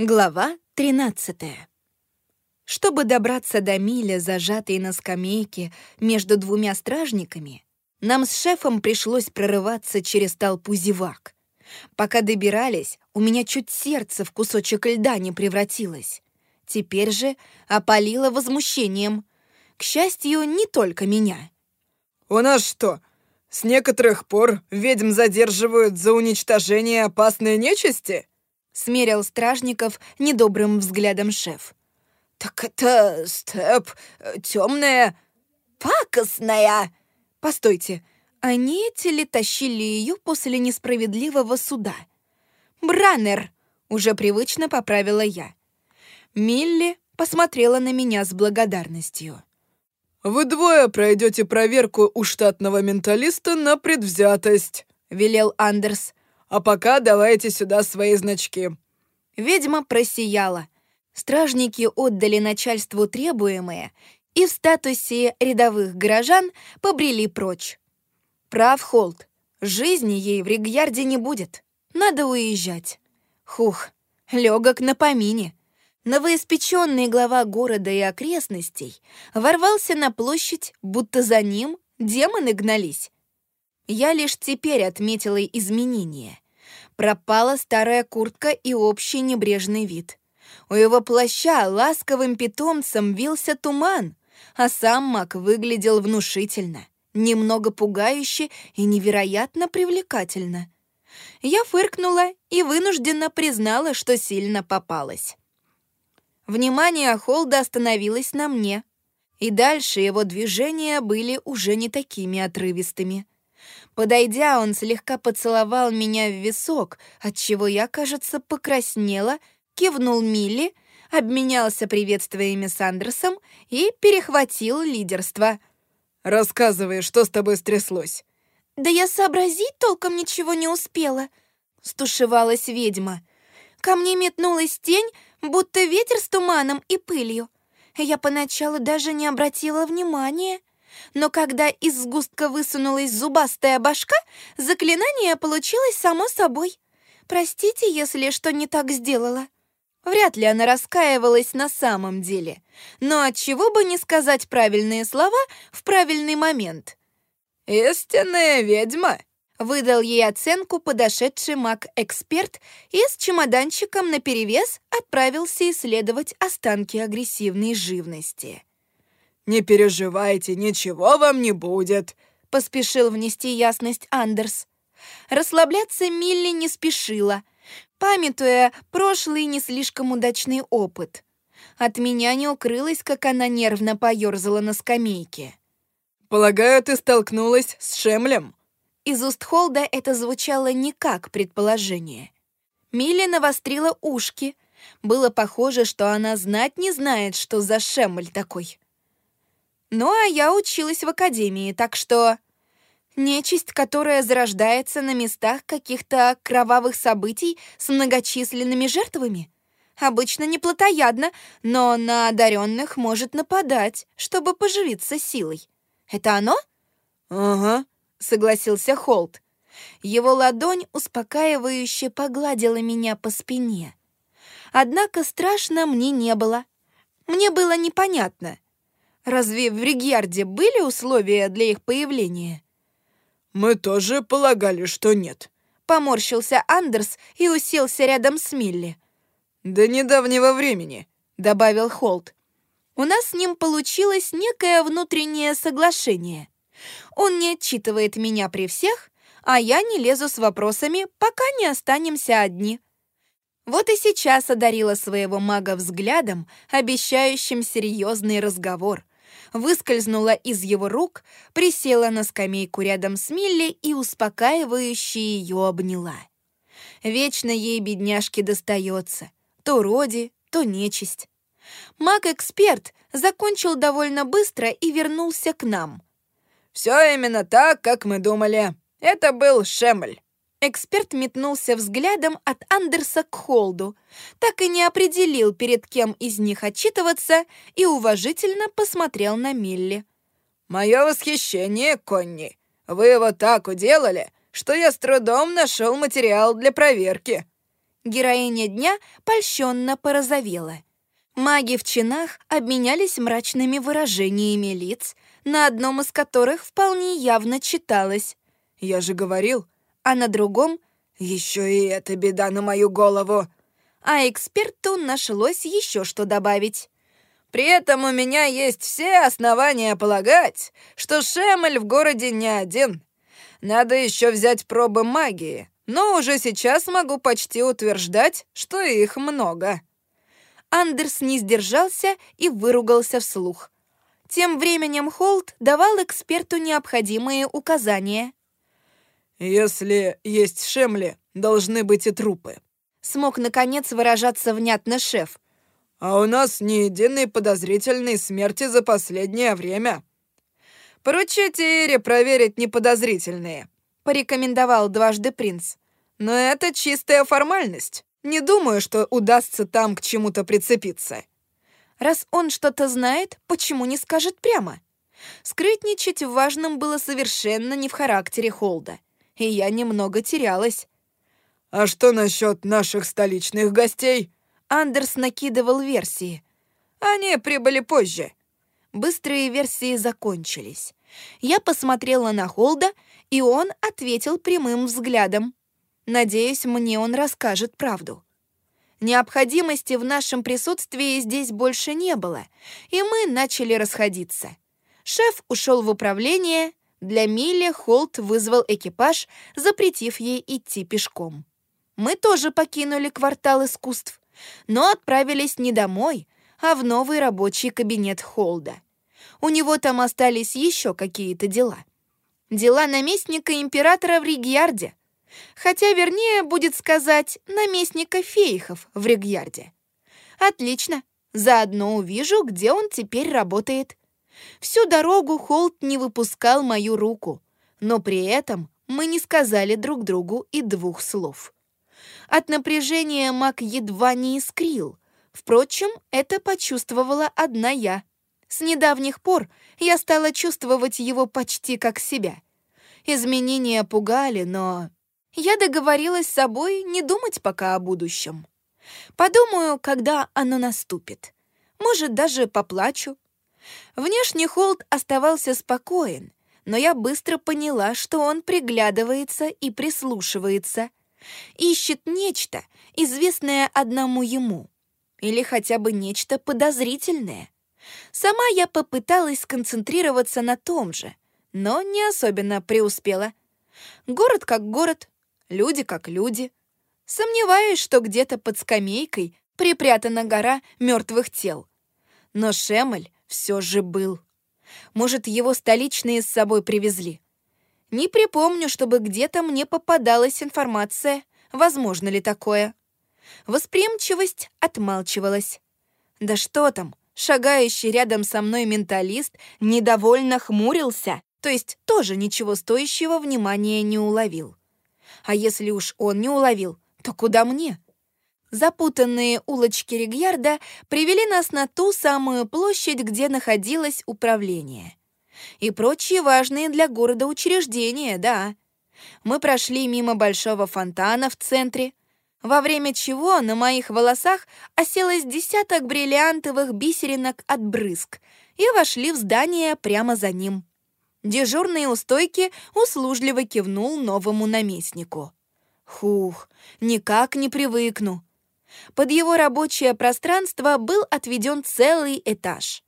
Глава 13 Чтобы добраться до Миля, зажатой на скамейке между двумя стражниками, нам с шефом пришлось прорываться через толпу зевак. Пока добирались, у меня чуть сердце в кусочек льда не превратилось. Теперь же опалило возмущением. К счастью, не только меня. «У нас что, с некоторых пор ведьм задерживают за уничтожение опасной нечисти?» Смерил стражников недобрым взглядом шеф. «Так это степ темная, пакостная!» «Постойте, они эти ли тащили ее после несправедливого суда?» «Браннер!» — уже привычно поправила я. Милли посмотрела на меня с благодарностью. «Вы двое пройдете проверку у штатного менталиста на предвзятость», — велел Андерс. А пока давайте сюда свои значки». Ведьма просияла. Стражники отдали начальству требуемое и в статусе рядовых горожан побрели прочь. Прав Холт. Жизни ей в Ригьярде не будет. Надо уезжать. Хух, легок на помине. Новоиспеченный глава города и окрестностей ворвался на площадь, будто за ним демоны гнались. Я лишь теперь отметила изменения. Пропала старая куртка и общий небрежный вид. У его плаща ласковым питомцем вился туман, а сам маг выглядел внушительно, немного пугающе и невероятно привлекательно. Я фыркнула и вынужденно признала, что сильно попалась. Внимание Холда остановилось на мне, и дальше его движения были уже не такими отрывистыми. Подойдя, он слегка поцеловал меня в висок, отчего я, кажется, покраснела, кивнул Милли, обменялся приветствиями с Андерсом и перехватил лидерство. «Рассказывай, что с тобой стряслось?» «Да я сообразить толком ничего не успела», — стушевалась ведьма. Ко мне метнулась тень, будто ветер с туманом и пылью. Я поначалу даже не обратила внимания но когда из сгустка высунулась зубастая башка, заклинание получилось само собой. Простите, если что не так сделала. Вряд ли она раскаивалась на самом деле, но от чего бы не сказать правильные слова в правильный момент. «Истинная ведьма!» — выдал ей оценку подошедший маг-эксперт и с чемоданчиком наперевес отправился исследовать останки агрессивной живности. «Не переживайте, ничего вам не будет», — поспешил внести ясность Андерс. Расслабляться Милли не спешила, памятуя прошлый не слишком удачный опыт. От меня не укрылось, как она нервно поёрзала на скамейке. «Полагаю, ты столкнулась с Шемлем?» Из уст Холда это звучало не как предположение. Милли навострила ушки. Было похоже, что она знать не знает, что за Шемль такой. Ну, а я училась в академии, так что... Нечисть, которая зарождается на местах каких-то кровавых событий с многочисленными жертвами. Обычно не плотоядно, но на одаренных может нападать, чтобы поживиться силой. Это оно? «Ага», — согласился Холт. Его ладонь успокаивающе погладила меня по спине. Однако страшно мне не было. Мне было непонятно — Разве в Ригьярде были условия для их появления? Мы тоже полагали, что нет. Поморщился Андерс и уселся рядом с Милли. До недавнего времени, добавил Холт. У нас с ним получилось некое внутреннее соглашение. Он не отчитывает меня при всех, а я не лезу с вопросами, пока не останемся одни. Вот и сейчас одарила своего мага взглядом, обещающим серьезный разговор выскользнула из его рук, присела на скамейку рядом с Милли и успокаивающе ее обняла. Вечно ей, бедняжке, достается. То роди, то нечисть. Маг-эксперт закончил довольно быстро и вернулся к нам. «Все именно так, как мы думали. Это был Шемль. Эксперт метнулся взглядом от Андерса к Холду, так и не определил, перед кем из них отчитываться, и уважительно посмотрел на Милли. «Мое восхищение, Конни. Вы его так уделали, что я с трудом нашел материал для проверки». Героиня дня польщенно порозовела. Маги в чинах обменялись мрачными выражениями лиц, на одном из которых вполне явно читалось «Я же говорил», а на другом «Еще и эта беда на мою голову», а эксперту нашлось еще что добавить. При этом у меня есть все основания полагать, что Шемель в городе не один. Надо еще взять пробы магии, но уже сейчас могу почти утверждать, что их много». Андерс не сдержался и выругался вслух. Тем временем Холт давал эксперту необходимые указания. «Если есть Шемли, должны быть и трупы», — смог, наконец, выражаться внятно шеф. «А у нас ни единой подозрительной смерти за последнее время». «Поручите Ире проверить неподозрительные», — порекомендовал дважды принц. «Но это чистая формальность. Не думаю, что удастся там к чему-то прицепиться». Раз он что-то знает, почему не скажет прямо? Скрытничать в важном было совершенно не в характере Холда, и я немного терялась. «А что насчет наших столичных гостей?» Андерс накидывал версии. «Они прибыли позже». Быстрые версии закончились. Я посмотрела на Холда, и он ответил прямым взглядом. Надеюсь, мне он расскажет правду. Необходимости в нашем присутствии здесь больше не было, и мы начали расходиться. Шеф ушел в управление, для Милли Холт вызвал экипаж, запретив ей идти пешком. Мы тоже покинули квартал искусств, но отправились не домой, а в новый рабочий кабинет Холда. У него там остались еще какие-то дела. Дела наместника императора в Ригьярде. Хотя, вернее, будет сказать, наместника Фейхов в Ригьярде. Отлично. Заодно увижу, где он теперь работает. Всю дорогу Холт не выпускал мою руку, но при этом мы не сказали друг другу и двух слов. От напряжения маг едва не искрил. Впрочем, это почувствовала одна я. С недавних пор я стала чувствовать его почти как себя. Изменения пугали, но я договорилась с собой не думать пока о будущем. Подумаю, когда оно наступит. Может, даже поплачу. Внешний холд оставался спокоен, но я быстро поняла, что он приглядывается и прислушивается. Ищет нечто, известное одному ему. Или хотя бы нечто подозрительное. Сама я попыталась сконцентрироваться на том же, но не особенно преуспела. Город как город, люди как люди. Сомневаюсь, что где-то под скамейкой припрятана гора мертвых тел. Но Шемель все же был. Может, его столичные с собой привезли. Не припомню, чтобы где-то мне попадалась информация, возможно ли такое. Восприимчивость отмалчивалась. Да что там, шагающий рядом со мной менталист недовольно хмурился, то есть тоже ничего стоящего внимания не уловил. А если уж он не уловил, то куда мне? Запутанные улочки Ригьярда привели нас на ту самую площадь, где находилось управление. И прочие важные для города учреждения, да. Мы прошли мимо большого фонтана в центре, во время чего на моих волосах оселось десяток бриллиантовых бисеринок от брызг и вошли в здание прямо за ним. Дежурный у стойки услужливо кивнул новому наместнику. Хух, никак не привыкну. Под его рабочее пространство был отведен целый этаж.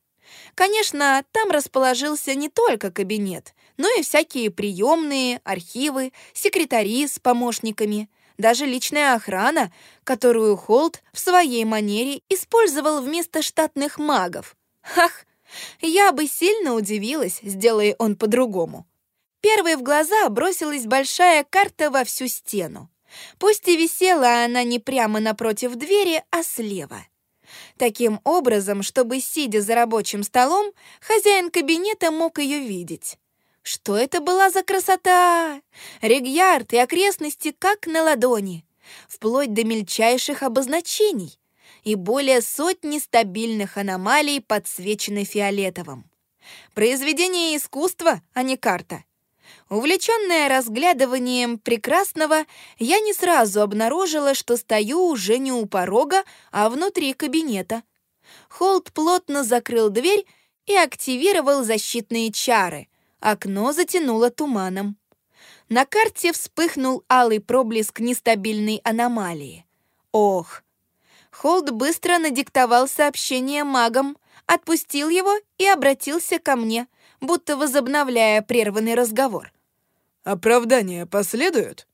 Конечно, там расположился не только кабинет, но и всякие приемные, архивы, секретари с помощниками, даже личная охрана, которую Холт в своей манере использовал вместо штатных магов. Ах, я бы сильно удивилась, сделая он по-другому. Первой в глаза бросилась большая карта во всю стену. Пусть и висела она не прямо напротив двери, а слева. Таким образом, чтобы, сидя за рабочим столом, хозяин кабинета мог ее видеть. Что это была за красота? Регьярд и окрестности как на ладони, вплоть до мельчайших обозначений и более сотни стабильных аномалий, подсвечены фиолетовым. Произведение искусства, а не карта. Увлеченная разглядыванием прекрасного, я не сразу обнаружила, что стою уже не у порога, а внутри кабинета. Холд плотно закрыл дверь и активировал защитные чары. Окно затянуло туманом. На карте вспыхнул алый проблеск нестабильной аномалии. Ох! Холд быстро надиктовал сообщение магам, отпустил его и обратился ко мне, будто возобновляя прерванный разговор. Оправдания последуют?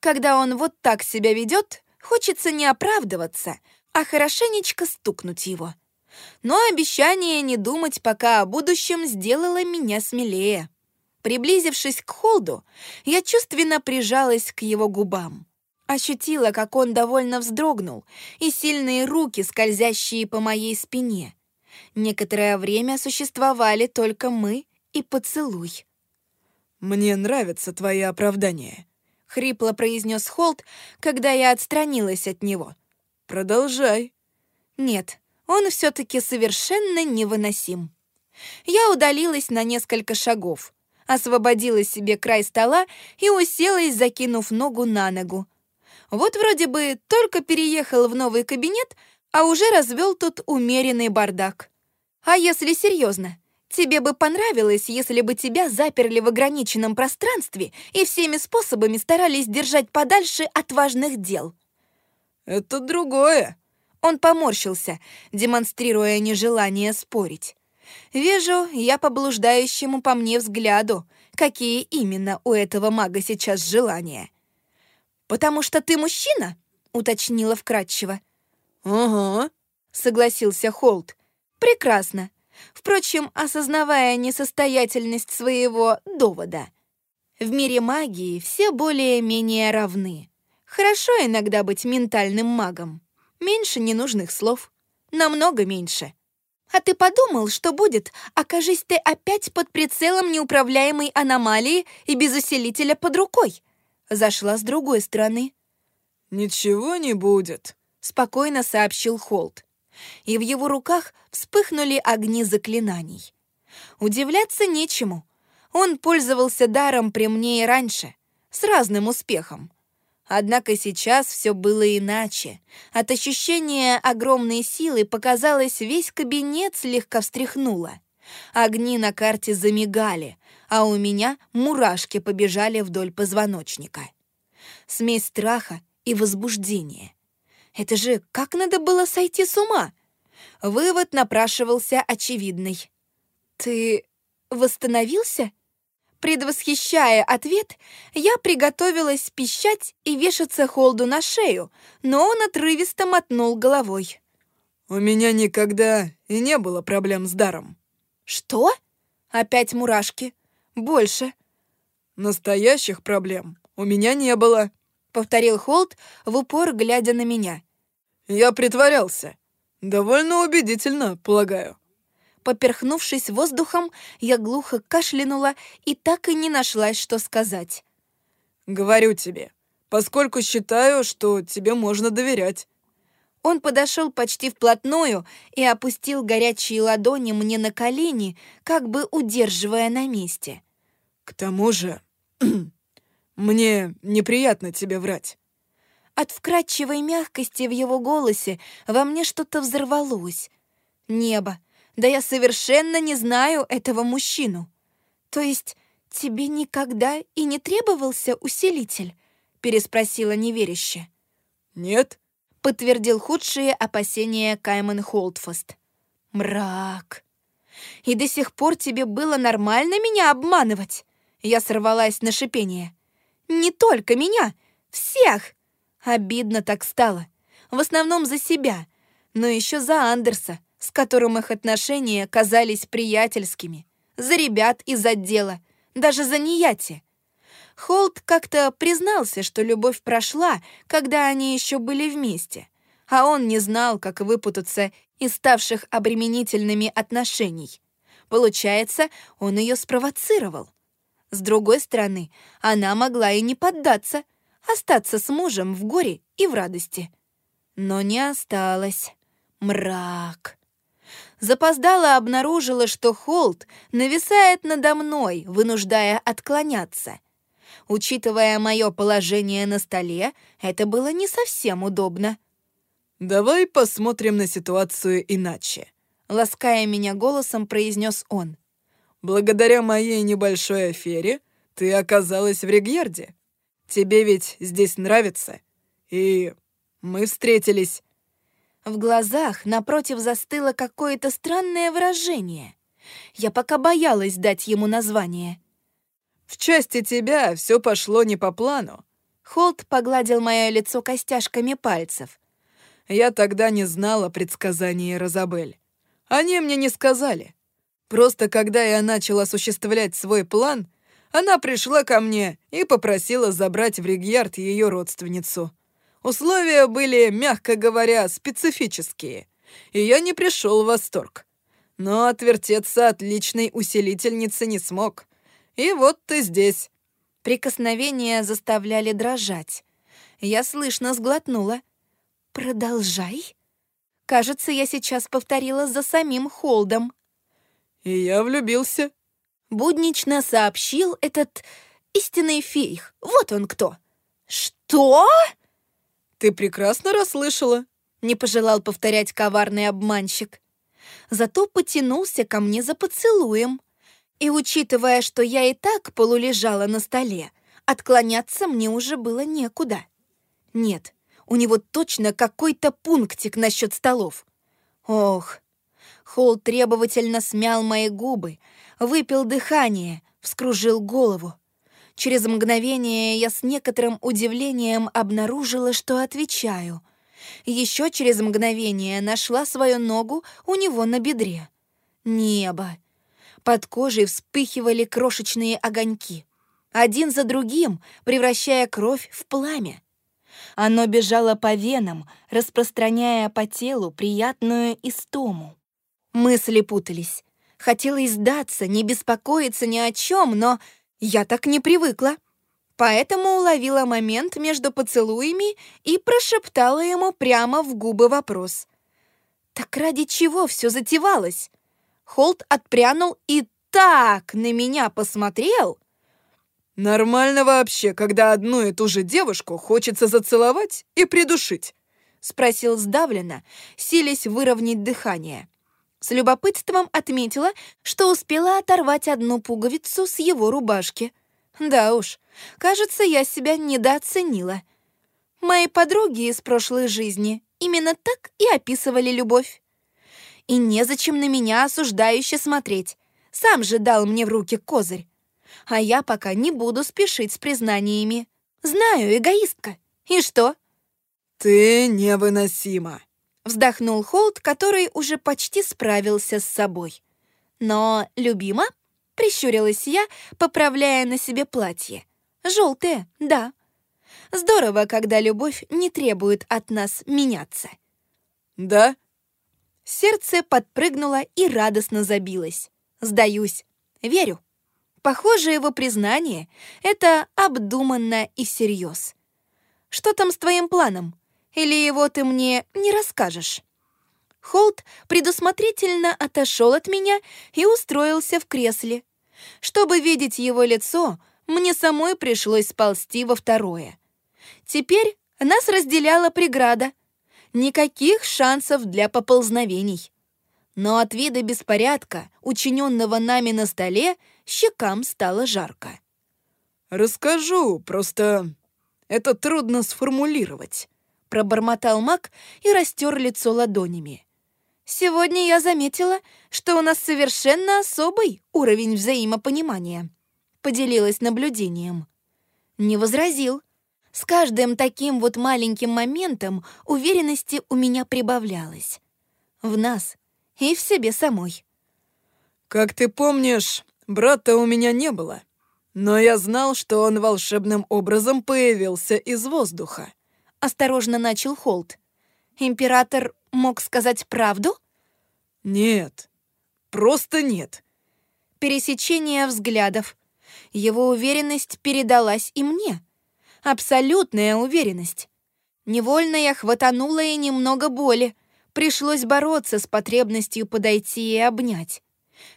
Когда он вот так себя ведет, хочется не оправдываться, а хорошенечко стукнуть его. Но обещание не думать пока о будущем сделало меня смелее. Приблизившись к Холду, я чувственно прижалась к его губам. Ощутила, как он довольно вздрогнул, и сильные руки, скользящие по моей спине. Некоторое время существовали только мы и поцелуй. «Мне нравятся твои оправдания», — хрипло произнес Холт, когда я отстранилась от него. «Продолжай». «Нет, он все-таки совершенно невыносим». Я удалилась на несколько шагов, освободила себе край стола и уселась, закинув ногу на ногу. Вот вроде бы только переехал в новый кабинет, а уже развел тут умеренный бардак. А если серьезно, Тебе бы понравилось, если бы тебя заперли в ограниченном пространстве и всеми способами старались держать подальше от важных дел. Это другое. Он поморщился, демонстрируя нежелание спорить. Вижу я по блуждающему по мне взгляду, какие именно у этого мага сейчас желания. «Потому что ты мужчина?» — уточнила вкратчиво. «Ага», — согласился Холт. «Прекрасно. Впрочем, осознавая несостоятельность своего довода. В мире магии все более-менее равны. Хорошо иногда быть ментальным магом. Меньше ненужных слов. Намного меньше. А ты подумал, что будет, окажись ты опять под прицелом неуправляемой аномалии и без усилителя под рукой? Зашла с другой стороны. «Ничего не будет», — спокойно сообщил Холт и в его руках вспыхнули огни заклинаний. Удивляться нечему. Он пользовался даром при мне и раньше, с разным успехом. Однако сейчас все было иначе. От ощущения огромной силы, показалось, весь кабинет слегка встряхнуло. Огни на карте замигали, а у меня мурашки побежали вдоль позвоночника. Смесь страха и возбуждения. Это же как надо было сойти с ума? Вывод напрашивался очевидный. «Ты восстановился?» Предвосхищая ответ, я приготовилась пищать и вешаться Холду на шею, но он отрывисто мотнул головой. «У меня никогда и не было проблем с даром». «Что?» Опять мурашки. «Больше». «Настоящих проблем у меня не было», — повторил Холд, в упор глядя на меня. «Я притворялся. Довольно убедительно, полагаю». Поперхнувшись воздухом, я глухо кашлянула и так и не нашлась, что сказать. «Говорю тебе, поскольку считаю, что тебе можно доверять». Он подошел почти вплотную и опустил горячие ладони мне на колени, как бы удерживая на месте. «К тому же, мне неприятно тебе врать. От вкрадчивой мягкости в его голосе во мне что-то взорвалось. Небо, да я совершенно не знаю этого мужчину. То есть тебе никогда и не требовался усилитель? Переспросила неверяще. Нет, подтвердил худшие опасения Каймен Холдфаст. Мрак. И до сих пор тебе было нормально меня обманывать? Я сорвалась на шипение. Не только меня, всех! Обидно так стало. В основном за себя, но еще за Андерса, с которым их отношения казались приятельскими, за ребят из отдела, даже за Нияти. Холт как-то признался, что любовь прошла, когда они еще были вместе, а он не знал, как выпутаться из ставших обременительными отношений. Получается, он ее спровоцировал. С другой стороны, она могла и не поддаться — остаться с мужем в горе и в радости. Но не осталось. Мрак. Запоздала обнаружила, что Холт нависает надо мной, вынуждая отклоняться. Учитывая мое положение на столе, это было не совсем удобно. «Давай посмотрим на ситуацию иначе», — лаская меня голосом, произнес он. «Благодаря моей небольшой афере ты оказалась в Регьярде. Тебе ведь здесь нравится. И мы встретились». В глазах напротив застыло какое-то странное выражение. Я пока боялась дать ему название. «В части тебя все пошло не по плану». Холт погладил мое лицо костяшками пальцев. «Я тогда не знала предсказаний Розабель. Они мне не сказали. Просто когда я начал осуществлять свой план, она пришла ко мне и попросила забрать в Ригьярд ее родственницу. Условия были, мягко говоря, специфические, и я не пришел в восторг. Но отвертеться от личной усилительницы не смог. И вот ты здесь». Прикосновения заставляли дрожать. Я слышно сглотнула. «Продолжай». Кажется, я сейчас повторила за самим Холдом. «И я влюбился», — буднично сообщил этот истинный фейх. Вот он кто. «Что?» «Ты прекрасно расслышала», — не пожелал повторять коварный обманщик. Зато потянулся ко мне за поцелуем. И, учитывая, что я и так полулежала на столе, отклоняться мне уже было некуда. Нет, у него точно какой-то пунктик насчет столов. Ох, Холл требовательно смял мои губы, выпил дыхание, вскружил голову. Через мгновение я с некоторым удивлением обнаружила, что отвечаю. Еще через мгновение нашла свою ногу у него на бедре. Небо. Под кожей вспыхивали крошечные огоньки. Один за другим, превращая кровь в пламя. Оно бежало по венам, распространяя по телу приятную истому. Мысли путались. Хотела сдаться, не беспокоиться ни о чем, но я так не привыкла. Поэтому уловила момент между поцелуями и прошептала ему прямо в губы вопрос. «Так ради чего все затевалось?» Холт отпрянул и так на меня посмотрел. «Нормально вообще, когда одну и ту же девушку хочется зацеловать и придушить?» — спросил сдавленно, силясь выровнять дыхание. С любопытством отметила, что успела оторвать одну пуговицу с его рубашки. Да уж, кажется, я себя недооценила. Мои подруги из прошлой жизни именно так и описывали любовь. И незачем на меня осуждающе смотреть. Сам же дал мне в руки козырь. А я пока не буду спешить с признаниями. Знаю, эгоистка. И что? «Ты невыносима», Вздохнул Холт, который уже почти справился с собой. «Но любима?» — прищурилась я, поправляя на себе платье. «Желтое, да. Здорово, когда любовь не требует от нас меняться». «Да?» Сердце подпрыгнуло и радостно забилось. «Сдаюсь. Верю». Похоже, его признание — это обдуманно и всерьез. «Что там с твоим планом?» Или его ты мне не расскажешь?» Холт предусмотрительно отошел от меня и устроился в кресле. Чтобы видеть его лицо, мне самой пришлось сползти во второе. Теперь нас разделяла преграда. Никаких шансов для поползновений. Но от вида беспорядка, учиненного нами на столе, щекам стало жарко. «Расскажу, просто это трудно сформулировать пробормотал маг и растер лицо ладонями. «Сегодня я заметила, что у нас совершенно особый уровень взаимопонимания», поделилась наблюдением. Не возразил. С каждым таким вот маленьким моментом уверенности у меня прибавлялось. В нас и в себе самой. «Как ты помнишь, брата у меня не было, но я знал, что он волшебным образом появился из воздуха. — осторожно начал Холт. «Император мог сказать правду?» «Нет, просто нет». Пересечение взглядов. Его уверенность передалась и мне. Абсолютная уверенность. Невольно я хватанула и немного боли, Пришлось бороться с потребностью подойти и обнять.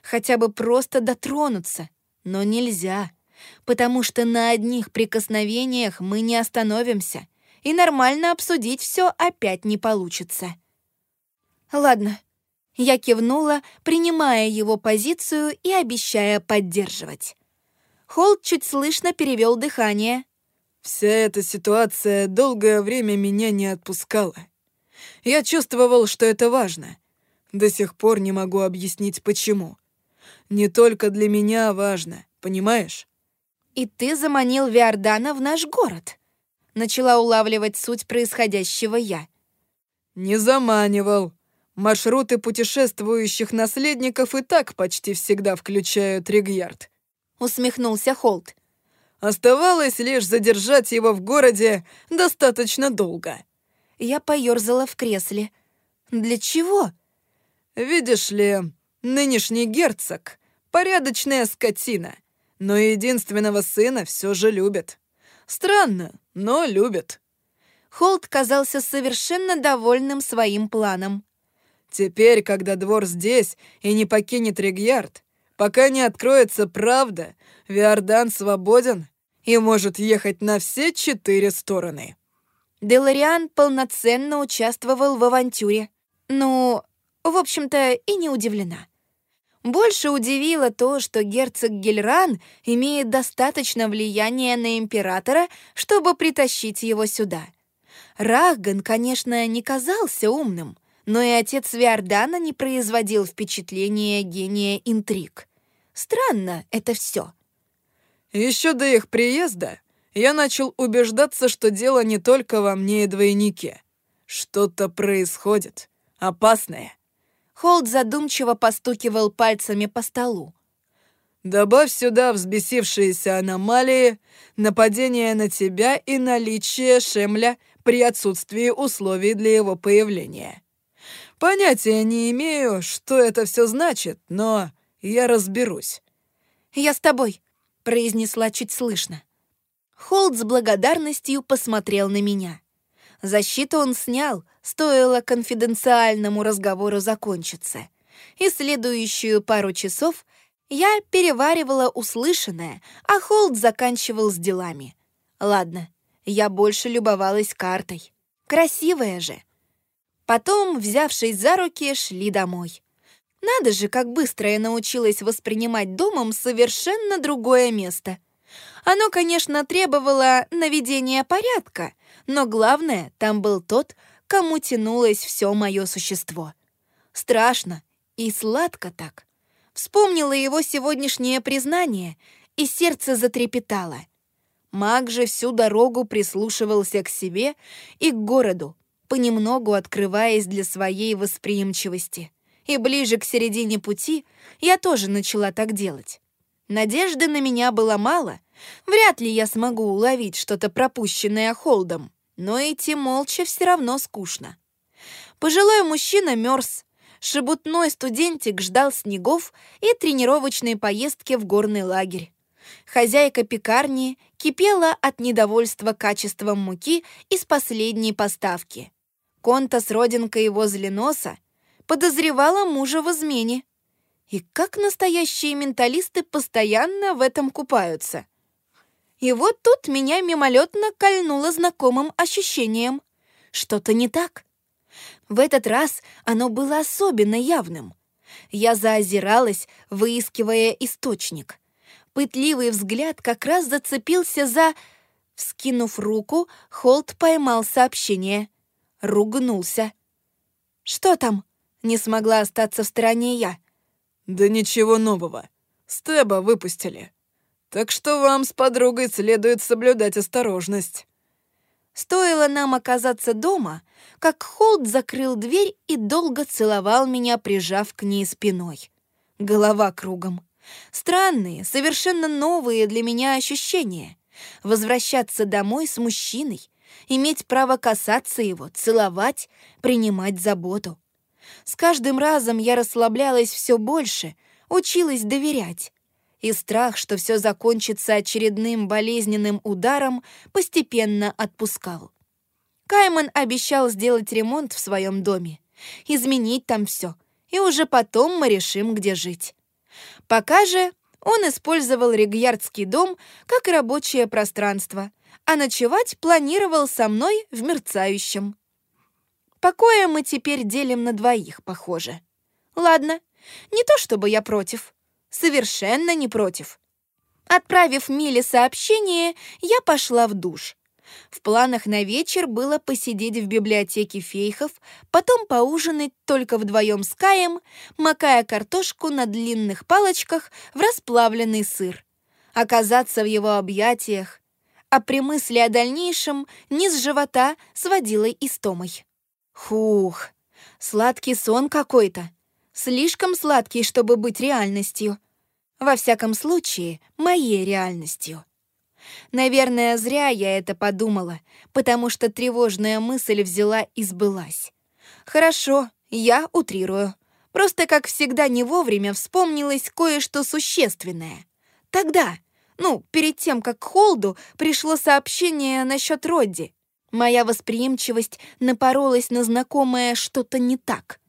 Хотя бы просто дотронуться, но нельзя, потому что на одних прикосновениях мы не остановимся, и нормально обсудить все опять не получится. Ладно, я кивнула, принимая его позицию и обещая поддерживать. Холд чуть слышно перевел дыхание. «Вся эта ситуация долгое время меня не отпускала. Я чувствовал, что это важно. До сих пор не могу объяснить, почему. Не только для меня важно, понимаешь?» «И ты заманил Виордана в наш город?» Начала улавливать суть происходящего я. «Не заманивал. Маршруты путешествующих наследников и так почти всегда включают Ригьярд. Усмехнулся Холт. Оставалось лишь задержать его в городе достаточно долго. Я поёрзала в кресле. Для чего? Видишь ли, нынешний герцог — порядочная скотина, но единственного сына все же любит. Странно, но любит. Холт казался совершенно довольным своим планом. Теперь, когда двор здесь и не покинет Регьярд, пока не откроется правда, Виордан свободен и может ехать на все четыре стороны. Делариан полноценно участвовал в авантюре. Ну, в общем-то, и не удивлена. Больше удивило то, что герцог Гельран имеет достаточно влияния на императора, чтобы притащить его сюда. Рахган, конечно, не казался умным, но и отец Виордана не производил впечатления гения интриг. Странно это все. Еще до их приезда я начал убеждаться, что дело не только во мне и двойнике. Что-то происходит. Опасное. Холд задумчиво постукивал пальцами по столу. Добавь сюда взбесившиеся аномалии, нападение на тебя и наличие Шемля при отсутствии условий для его появления. Понятия не имею, что это все значит, но я разберусь». «Я с тобой», — произнесла чуть слышно. Холд с благодарностью посмотрел на меня. Защиту он снял, стоило конфиденциальному разговору закончиться. И следующую пару часов я переваривала услышанное, а Холд заканчивал с делами. Ладно, я больше любовалась картой. Красивая же. Потом, взявшись за руки, шли домой. Надо же, как быстро я научилась воспринимать домом совершенно другое место. Оно, конечно, требовало наведения порядка, но главное, там был тот, кому тянулось все мое существо. Страшно и сладко так. Вспомнила его сегодняшнее признание, и сердце затрепетало. Маг же всю дорогу прислушивался к себе и к городу, понемногу открываясь для своей восприимчивости. И ближе к середине пути я тоже начала так делать. Надежды на меня было мало. Вряд ли я смогу уловить что-то пропущенное Холдом, но идти молча все равно скучно. Пожилой мужчина мерз. Шебутной студентик ждал снегов и тренировочной поездки в горный лагерь. Хозяйка пекарни кипела от недовольства качеством муки из последней поставки. Конта с родинкой возле носа подозревала мужа в измене. И как настоящие менталисты постоянно в этом купаются. И вот тут меня мимолетно кольнуло знакомым ощущением. Что-то не так. В этот раз оно было особенно явным. Я заозиралась, выискивая источник. Пытливый взгляд как раз зацепился за... Вскинув руку, Холт поймал сообщение — ругнулся. «Что там?» — не смогла остаться в стороне я. «Да ничего нового. Стеба выпустили. Так что вам с подругой следует соблюдать осторожность». Стоило нам оказаться дома, как Холд закрыл дверь и долго целовал меня, прижав к ней спиной. Голова кругом. Странные, совершенно новые для меня ощущения. Возвращаться домой с мужчиной, иметь право касаться его, целовать, принимать заботу. С каждым разом я расслаблялась все больше, училась доверять. И страх, что все закончится очередным болезненным ударом, постепенно отпускал. Кайман обещал сделать ремонт в своем доме, изменить там все, и уже потом мы решим, где жить. Пока же он использовал Ригьярдский дом как рабочее пространство, а ночевать планировал со мной в мерцающем. Покоя мы теперь делим на двоих, похоже. Ладно, не то чтобы я против. Совершенно не против. Отправив Миле сообщение, я пошла в душ. В планах на вечер было посидеть в библиотеке фейхов, потом поужинать только вдвоем с Каем, макая картошку на длинных палочках в расплавленный сыр. Оказаться в его объятиях, а при мысли о дальнейшем низ живота сводила истомой. Хух, сладкий сон какой-то. Слишком сладкий, чтобы быть реальностью. Во всяком случае, моей реальностью. Наверное, зря я это подумала, потому что тревожная мысль взяла и сбылась. Хорошо, я утрирую. Просто, как всегда, не вовремя вспомнилось кое-что существенное. Тогда, ну, перед тем, как к Холду пришло сообщение насчет Родди, моя восприимчивость напоролась на знакомое что-то не так.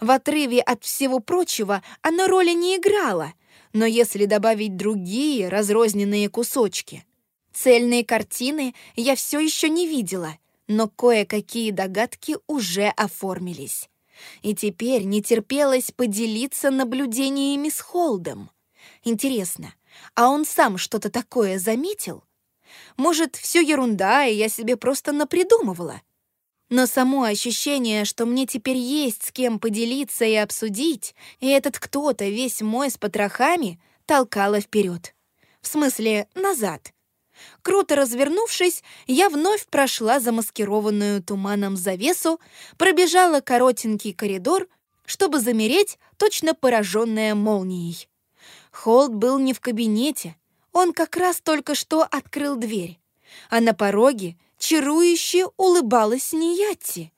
В отрыве от всего прочего оно роли не играло, но если добавить другие разрозненные кусочки, цельные картины я все еще не видела, но кое-какие догадки уже оформились. И теперь не терпелось поделиться наблюдениями с Холдом. Интересно, а он сам что-то такое заметил? Может, все ерунда, и я себе просто напридумывала? Но само ощущение, что мне теперь есть с кем поделиться и обсудить, и этот кто-то весь мой с потрохами, толкало вперед. В смысле, назад. Круто развернувшись, я вновь прошла замаскированную туманом завесу, пробежала коротенький коридор, чтобы замереть, точно пораженная молнией. Холд был не в кабинете, он как раз только что открыл дверь, а на пороге — чарующе улыбалась Ниятти.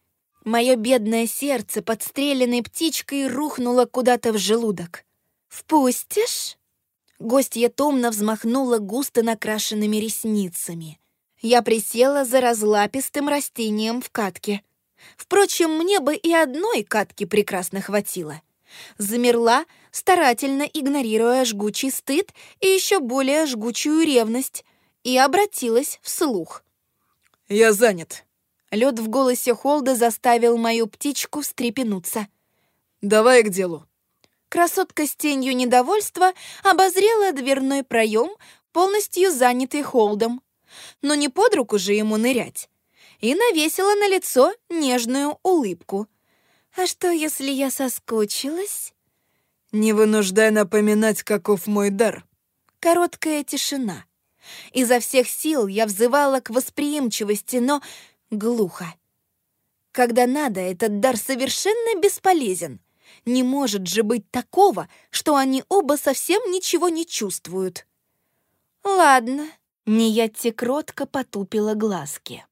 Мое бедное сердце, подстреленной птичкой, рухнуло куда-то в желудок. «Впустишь?» Гостья томно взмахнула густо накрашенными ресницами. Я присела за разлапистым растением в катке. Впрочем, мне бы и одной катки прекрасно хватило. Замерла, старательно игнорируя жгучий стыд и еще более жгучую ревность, и обратилась вслух. «Я занят». Лед в голосе Холда заставил мою птичку встрепенуться. «Давай к делу». Красотка с тенью недовольства обозрела дверной проем, полностью занятый Холдом. Но не под руку же ему нырять. И навесила на лицо нежную улыбку. «А что, если я соскучилась?» «Не вынуждай напоминать, каков мой дар». Короткая тишина. Изо всех сил я взывала к восприимчивости, но глухо. Когда надо, этот дар совершенно бесполезен. Не может же быть такого, что они оба совсем ничего не чувствуют. Ладно, Ниятти кротко потупила глазки.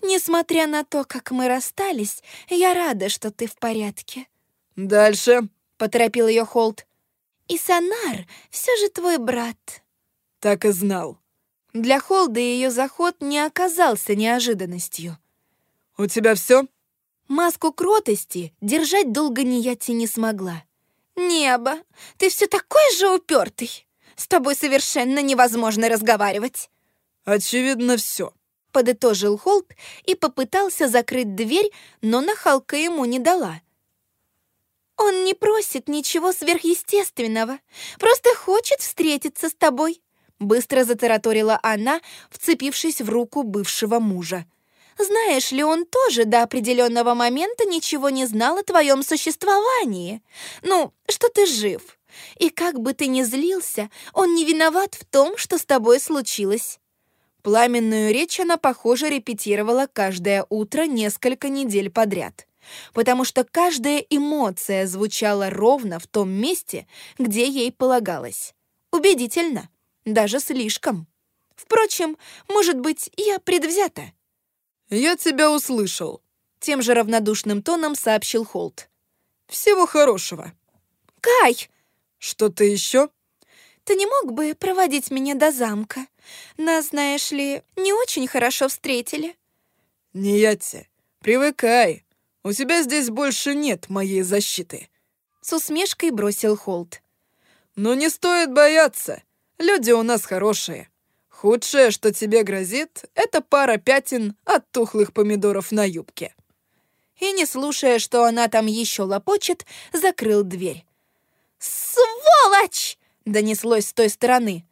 Несмотря на то, как мы расстались, я рада, что ты в порядке. «Дальше», — поторопил ее Холт. «И Санар все же твой брат». «Так и знал». Для Холда ее заход не оказался неожиданностью. «У тебя все? Маску кротости держать долго Нияти не смогла. «Небо, ты все такой же упертый. С тобой совершенно невозможно разговаривать». «Очевидно, все», — подытожил Холд и попытался закрыть дверь, но нахалка ему не дала. «Он не просит ничего сверхъестественного, просто хочет встретиться с тобой», Быстро затараторила она, вцепившись в руку бывшего мужа. «Знаешь ли, он тоже до определенного момента ничего не знал о твоем существовании. Ну, что ты жив. И как бы ты ни злился, он не виноват в том, что с тобой случилось». Пламенную речь она, похоже, репетировала каждое утро несколько недель подряд потому что каждая эмоция звучала ровно в том месте, где ей полагалось. Убедительно даже слишком. Впрочем, может быть, я предвзята. «Я тебя услышал», — тем же равнодушным тоном сообщил Холт. «Всего хорошего». «Кай!» «Что-то еще?» «Ты не мог бы проводить меня до замка? Нас, знаешь ли, не очень хорошо встретили». «Не я тебе. Привыкай. у тебя здесь больше нет моей защиты. С усмешкой бросил Холт. Но не стоит бояться. Люди у нас хорошие. Худшее, что тебе грозит, это пара пятен от тухлых помидоров на юбке. И, не слушая, что она там еще лопочет, закрыл дверь. «Сволочь!» — донеслось с той стороны.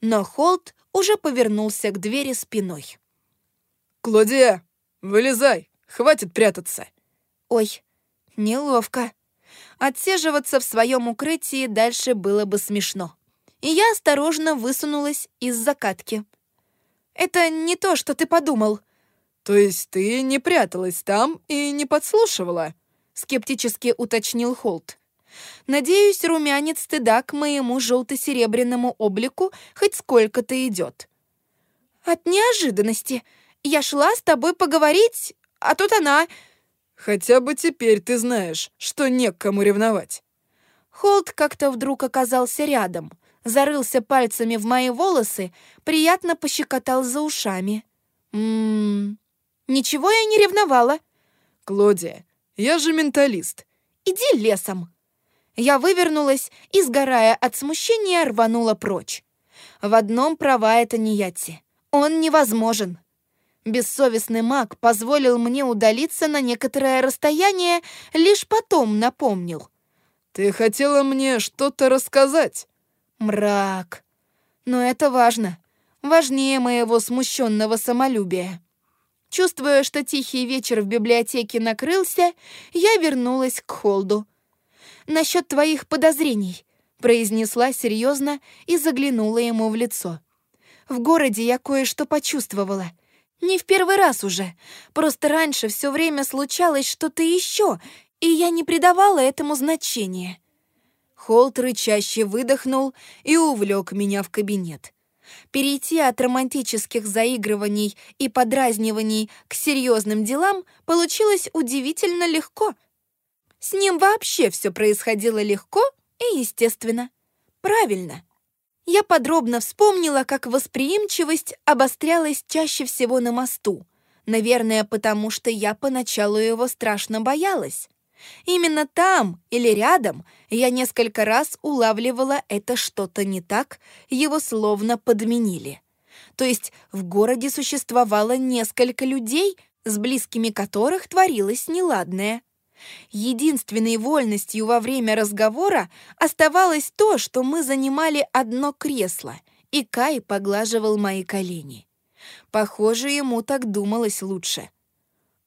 Но Холт уже повернулся к двери спиной. «Клодия, вылезай, хватит прятаться!» «Ой, неловко. Отсиживаться в своем укрытии дальше было бы смешно» и я осторожно высунулась из закатки. «Это не то, что ты подумал». «То есть ты не пряталась там и не подслушивала?» — скептически уточнил Холт. «Надеюсь, румянец стыда к моему желто-серебряному облику хоть сколько-то идет». «От неожиданности. Я шла с тобой поговорить, а тут она...» «Хотя бы теперь ты знаешь, что не к кому ревновать». Холт как-то вдруг оказался рядом, зарылся пальцами в мои волосы, приятно пощекотал за ушами. «Ммм, ничего я не ревновала». «Клодия, я же менталист». «Иди лесом». Я вывернулась и, сгорая от смущения, рванула прочь. В одном права это не Ятти. Он невозможен. Бессовестный маг позволил мне удалиться на некоторое расстояние, лишь потом напомнил. «Ты хотела мне что-то рассказать?» Мрак. Но это важно. Важнее моего смущенного самолюбия. Чувствуя, что тихий вечер в библиотеке накрылся, я вернулась к Холду. «Насчет твоих подозрений», — произнесла серьезно и заглянула ему в лицо. «В городе я кое-что почувствовала. Не в первый раз уже. Просто раньше все время случалось что-то еще, и я не придавала этому значения. Холт рычаще выдохнул и увлек меня в кабинет. Перейти от романтических заигрываний и подразниваний к серьезным делам получилось удивительно легко. С ним вообще все происходило легко и естественно. Правильно. Я подробно вспомнила, как восприимчивость обострялась чаще всего на мосту. Наверное, потому что я поначалу его страшно боялась. Именно там или рядом я несколько раз улавливала это что-то не так, его словно подменили. То есть в городе существовало несколько людей, с близкими которых творилось неладное. Единственной вольностью во время разговора оставалось то, что мы занимали одно кресло, и Кай поглаживал мои колени. Похоже, ему так думалось лучше —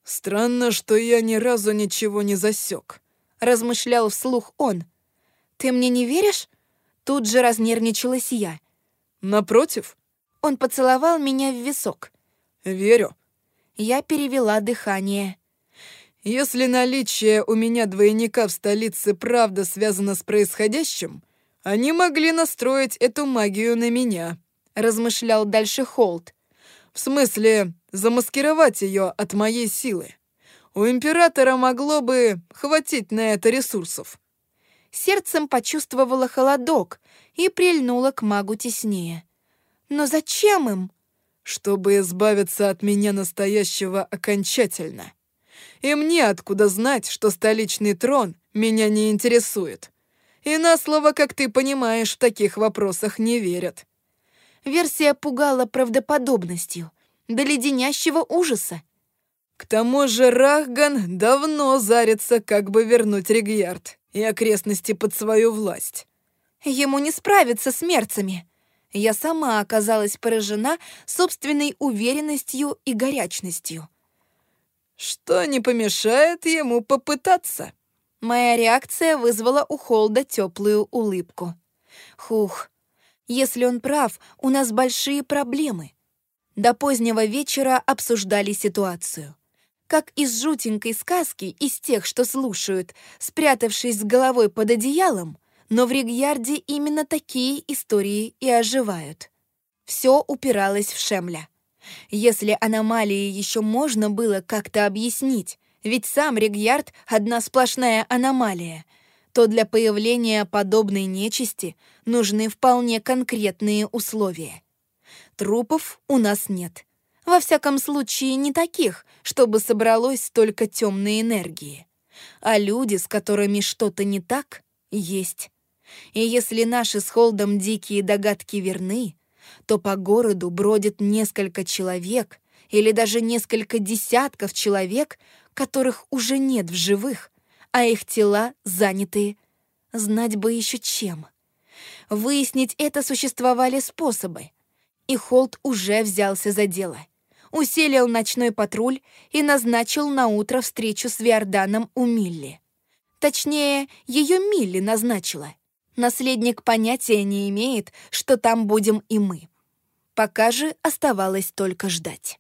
«Странно, что я ни разу ничего не засек», — размышлял вслух он. «Ты мне не веришь?» Тут же разнервничалась я. «Напротив?» Он поцеловал меня в висок. «Верю». Я перевела дыхание. «Если наличие у меня двойника в столице правда связано с происходящим, они могли настроить эту магию на меня», — размышлял дальше Холт. «В смысле, замаскировать ее от моей силы. У императора могло бы хватить на это ресурсов. Сердцем почувствовала холодок и прильнула к магу теснее. Но зачем им? Чтобы избавиться от меня настоящего окончательно. И мне откуда знать, что столичный трон меня не интересует. И на слово, как ты понимаешь, в таких вопросах не верят. Версия пугала правдоподобностью до леденящего ужаса. К тому же Рахган давно зарится, как бы вернуть Регьярд и окрестности под свою власть. Ему не справиться с мерцами. Я сама оказалась поражена собственной уверенностью и горячностью. Что не помешает ему попытаться? Моя реакция вызвала у Холда теплую улыбку. Хух, если он прав, у нас большие проблемы. До позднего вечера обсуждали ситуацию. Как из жутенькой сказки, из тех, что слушают, спрятавшись с головой под одеялом, но в Ригьярде именно такие истории и оживают. Все упиралось в Шемля. Если аномалии еще можно было как-то объяснить, ведь сам Ригьярд — одна сплошная аномалия, то для появления подобной нечисти нужны вполне конкретные условия. Трупов у нас нет. Во всяком случае, не таких, чтобы собралось столько темной энергии. А люди, с которыми что-то не так, есть. И если наши с Холдом дикие догадки верны, то по городу бродит несколько человек или даже несколько десятков человек, которых уже нет в живых, а их тела заняты. Знать бы еще чем. Выяснить это существовали способы. И Холд уже взялся за дело. Усилил ночной патруль и назначил на утро встречу с Виорданом у Милли. Точнее, ее Милли назначила. Наследник понятия не имеет, что там будем и мы. Пока же оставалось только ждать.